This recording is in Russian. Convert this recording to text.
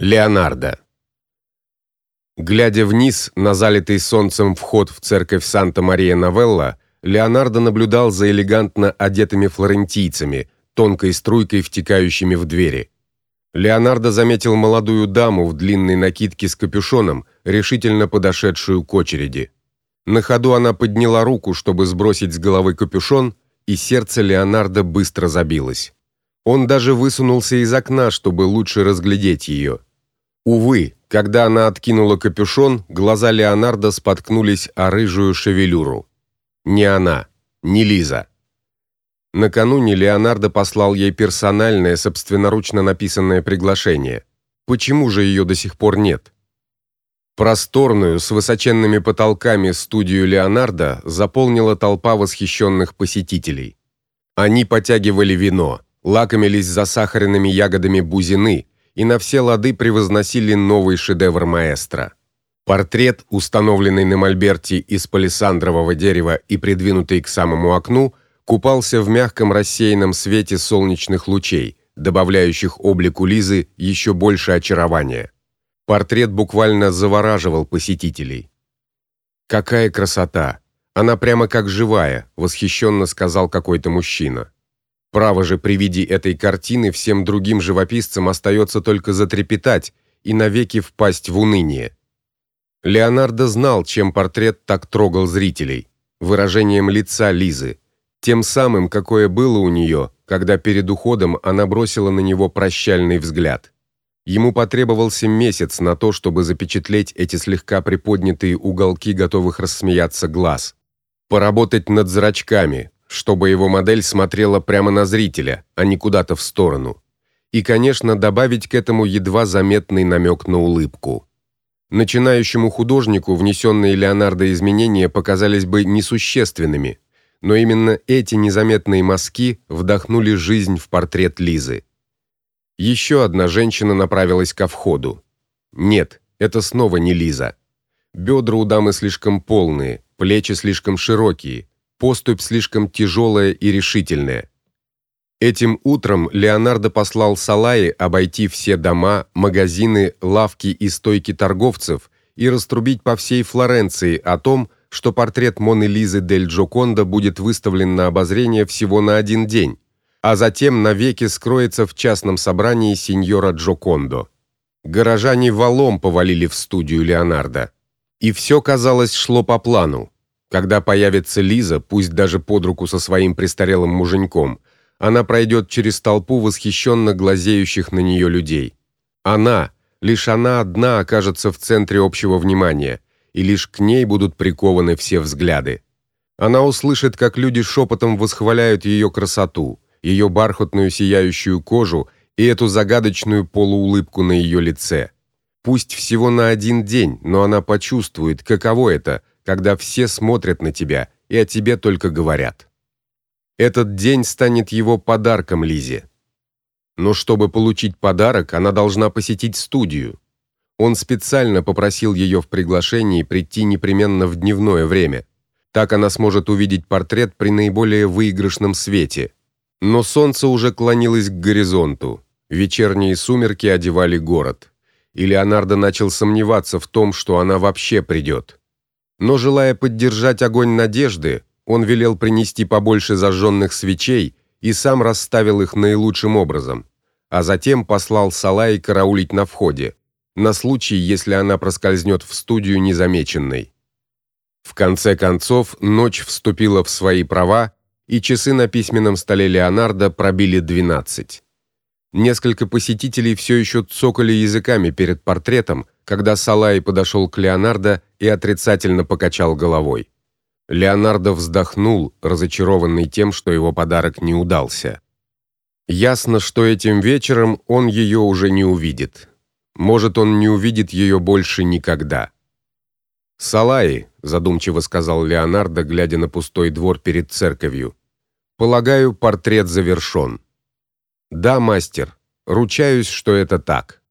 Леонардо. Глядя вниз на залитый солнцем вход в церковь Санта-Мария-Новелла, Леонардо наблюдал за элегантно одетыми флорентийцами, тонкой струйкой втекающими в двери. Леонардо заметил молодую даму в длинной накидке с капюшоном, решительно подошедшую к очереди. На ходу она подняла руку, чтобы сбросить с головы капюшон, и сердце Леонардо быстро забилось. Он даже высунулся из окна, чтобы лучше разглядеть ее. Увы, когда она откинула капюшон, глаза Леонардо споткнулись о рыжую шевелюру. Не она, не Лиза. Накануне Леонардо послал ей персональное, собственноручно написанное приглашение. Почему же ее до сих пор нет? Просторную, с высоченными потолками студию Леонардо заполнила толпа восхищенных посетителей. Они потягивали вино, лакомились засахаренными ягодами бузины, и на все лады превозносили новый шедевр маэстро. Портрет, установленный на мольберте из палисандрового дерева и придвинутый к самому окну, купался в мягком рассеянном свете солнечных лучей, добавляющих облику Лизы еще больше очарования. Портрет буквально завораживал посетителей. Какая красота! Она прямо как живая, восхищенно сказал какой-то мужчина. Право же при виде этой картины всем другим живописцам остается только затрепетать и навеки впасть в уныние. Леонардо знал, чем портрет так трогал зрителей выражением лица Лизы, тем самым, какое было у нее, когда перед уходом она бросила на него прощальный взгляд. Ему потребовался месяц на то, чтобы запечатлеть эти слегка приподнятые уголки готовых рассмеяться глаз, поработать над зрачками, чтобы его модель смотрела прямо на зрителя, а не куда-то в сторону. И, конечно, добавить к этому едва заметный намек на улыбку. Начинающему художнику внесенные Леонардо изменения показались бы несущественными, но именно эти незаметные мазки вдохнули жизнь в портрет Лизы. Еще одна женщина направилась ко входу. Нет, это снова не Лиза. Бедра у дамы слишком полные, плечи слишком широкие, поступь слишком тяжелая и решительная. Этим утром Леонардо послал Салаи обойти все дома, магазины, лавки и стойки торговцев и раструбить по всей Флоренции о том, что портрет Моны Лизы дель Джоконда будет выставлен на обозрение всего на один день, а затем навеки скроется в частном собрании сеньора Джокондо. Горожане валом повалили в студию Леонардо, и все, казалось, шло по плану. Когда появится Лиза, пусть даже под руку со своим престарелым муженьком, она пройдет через толпу восхищенно глазеющих на нее людей. Она, лишь она одна окажется в центре общего внимания, и лишь к ней будут прикованы все взгляды. Она услышит, как люди шепотом восхваляют ее красоту, ее бархатную сияющую кожу и эту загадочную полуулыбку на ее лице. Пусть всего на один день, но она почувствует, каково это когда все смотрят на тебя и о тебе только говорят. Этот день станет его подарком Лизе. Но чтобы получить подарок, она должна посетить студию. Он специально попросил ее в приглашении прийти непременно в дневное время. Так она сможет увидеть портрет при наиболее выигрышном свете. Но солнце уже клонилось к горизонту. Вечерние сумерки одевали город. И Леонардо начал сомневаться в том, что она вообще придет. Но желая поддержать огонь надежды, он велел принести побольше зажженных свечей и сам расставил их наилучшим образом, а затем послал Салай караулить на входе, на случай, если она проскользнет в студию незамеченной. В конце концов, ночь вступила в свои права, и часы на письменном столе Леонардо пробили двенадцать. Несколько посетителей все еще цокали языками перед портретом, когда Салай подошел к Леонардо и отрицательно покачал головой. Леонардо вздохнул, разочарованный тем, что его подарок не удался. Ясно, что этим вечером он ее уже не увидит. Может, он не увидит ее больше никогда. Салай, задумчиво сказал Леонардо, глядя на пустой двор перед церковью. Полагаю, портрет завершен. Да, мастер, ручаюсь, что это так.